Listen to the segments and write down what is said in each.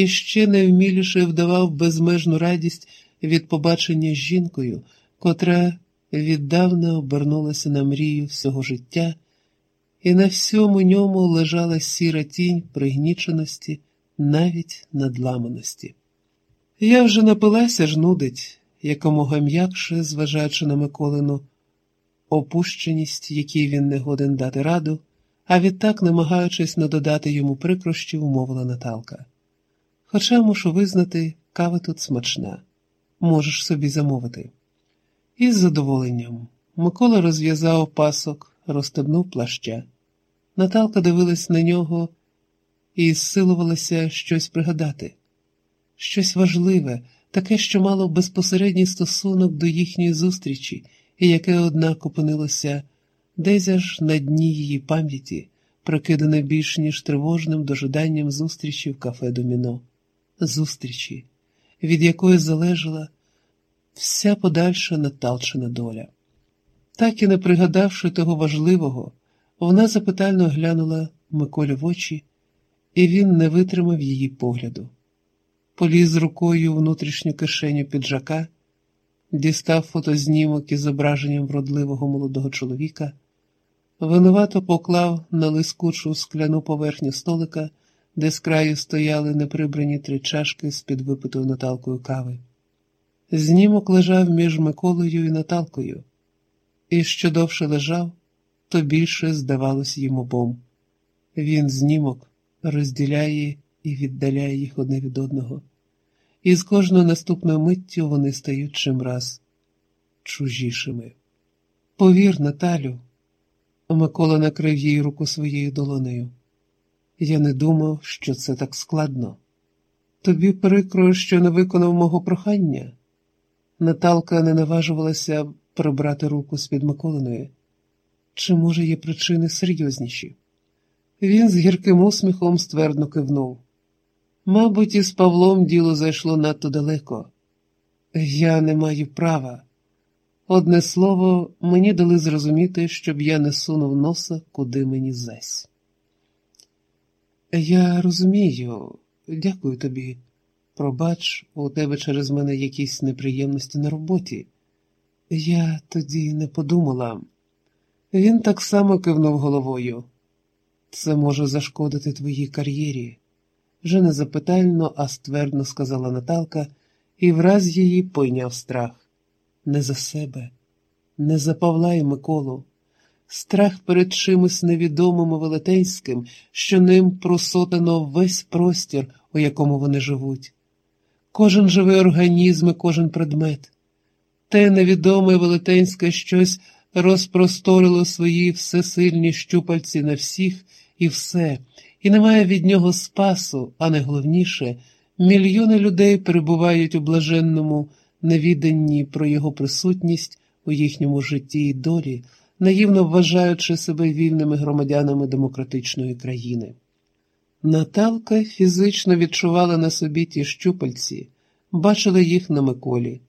і ще невміліше вдавав безмежну радість від побачення з жінкою, котра віддавна обернулася на мрію всього життя, і на всьому ньому лежала сіра тінь пригніченості, навіть надламаності. Я вже напилася ж нудить, якомога м'якше, зважаючи на Миколину опущеність, якій він не годен дати раду, а відтак, намагаючись не додати йому прикрощів, мовила Наталка. Хоча мушу визнати, кава тут смачна, можеш собі замовити. Із задоволенням Микола розв'язав пасок, розстебнув плаща. Наталка дивилась на нього і зсилувалася щось пригадати, щось важливе, таке, що мало безпосередній стосунок до їхньої зустрічі, і яке, однак, опинилося десь аж на дні її пам'яті, прикидане більш ніж тривожним дожиданням зустрічі в кафе Доміно, зустрічі, від якої залежала вся подальша наталчена доля. Так і не пригадавши того важливого, вона запитально глянула Миколі в очі, і він не витримав її погляду. Поліз рукою внутрішню кишеню піджака, дістав фотознімок із зображенням вродливого молодого чоловіка, винувато поклав на лискучу скляну поверхню столика, де з краю стояли неприбрані три чашки з під випитою Наталкою кави. Знімок лежав між Миколою і Наталкою, і що довше лежав, то більше здавалось їм обом. Він знімок розділяє і віддаляє їх одне від одного, і з кожною наступною миттю вони стають чимраз чужішими. Повір, Наталю, Микола накрив їй руку своєю долонею. Я не думав, що це так складно. Тобі прикро, що не виконав мого прохання. Наталка не наважувалася прибрати руку з під Миколиної. Чи, може, є причини серйозніші? Він з гірким усміхом ствердно кивнув. Мабуть, із Павлом діло зайшло надто далеко. Я не маю права. Одне слово, мені дали зрозуміти, щоб я не сунув носа, куди мені зась. Я розумію, дякую тобі. Пробач, у тебе через мене якісь неприємності на роботі. Я тоді не подумала. Він так само кивнув головою. Це може зашкодити твоїй кар'єрі, вже не запитально, а ствердно сказала Наталка, і враз її пойняв страх. Не за себе, не за Павла і Миколу. Страх перед чимось невідомим і велетенським, що ним просотано весь простір, у якому вони живуть кожен живий організм і кожен предмет. Те невідоме велетенське щось розпросторило свої всесильні щупальці на всіх і все, і немає від нього спасу, а найголовніше, мільйони людей перебувають у блаженному невіданні про його присутність у їхньому житті і долі, наївно вважаючи себе вільними громадянами демократичної країни. Наталка фізично відчувала на собі ті щупальці, бачила їх на Миколі.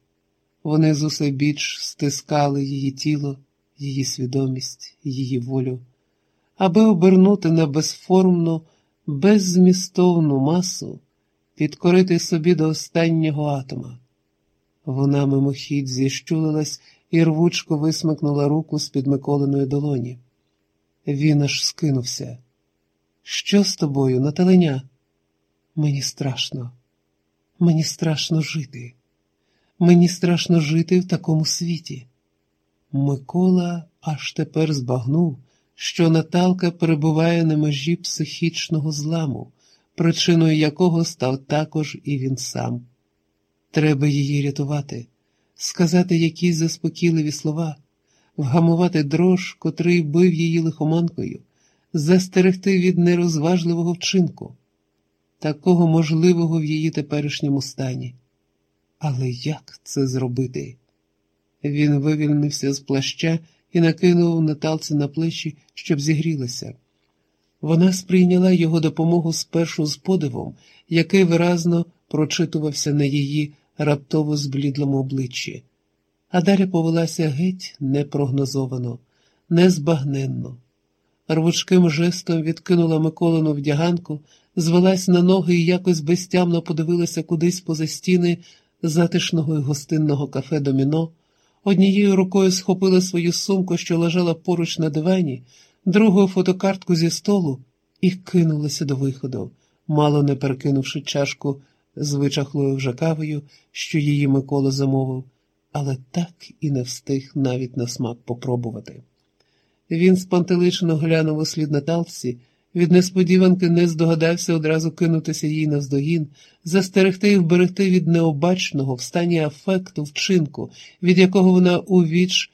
Вони з усе біч стискали її тіло, її свідомість, її волю, аби обернути на безформну, беззмістовну масу, підкорити собі до останнього атома. Вона мимохідь зіщулилась і рвучко висмикнула руку з під Миколиної долоні. Він аж скинувся. Що з тобою, Наталеня? Мені страшно, мені страшно жити. Мені страшно жити в такому світі. Микола аж тепер збагнув, що Наталка перебуває на межі психічного зламу, причиною якого став також і він сам. Треба її рятувати, сказати якісь заспокійливі слова, вгамувати дрож, котрий бив її лихоманкою застерегти від нерозважливого вчинку, такого можливого в її теперішньому стані. Але як це зробити? Він вивільнився з плаща і накинув Наталці на плечі, щоб зігрілася. Вона сприйняла його допомогу спершу з подивом, який виразно прочитувався на її раптово зблідлому обличчі, а далі повелася геть непрогнозовано, незбагненно. Рвучким жестом відкинула Миколину вдяганку, звелась на ноги і якось безтямно подивилася кудись поза стіни затишного і гостинного кафе Доміно, однією рукою схопила свою сумку, що лежала поруч на дивані, другою фотокартку зі столу, і кинулася до виходу, мало не перекинувши чашку з вичахлою вже кавою, що її Микола замовив, але так і не встиг навіть на смак попробувати. Він спантеличено глянув у слід Наталці, від несподіванки не здогадався одразу кинутися їй навздогін, застерегти і вберегти від необачного в стані афекту, вчинку, від якого вона у віч